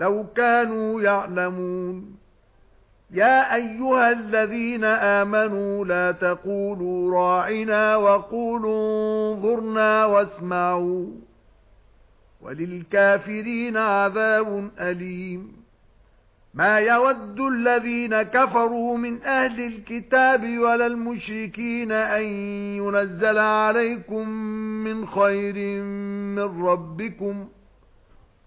لَوْ كَانُوا يَعْلَمُونَ. يَا أَيُّهَا الَّذِينَ آمَنُوا لَا تَقُولُوا رَاعِنَا وَقُولُوا انظُرْنَا وَاسْمَعُوا. وَلِلْكَافِرِينَ عَذَابٌ أَلِيمٌ. مَا يَوَدُّ الَّذِينَ كَفَرُوا مِنْ أَهْلِ الْكِتَابِ وَلَا الْمُشْرِكِينَ أَن يُنَزَّلَ عَلَيْكُم مِّنْ خَيْرٍ مِّن رَّبِّكُمْ.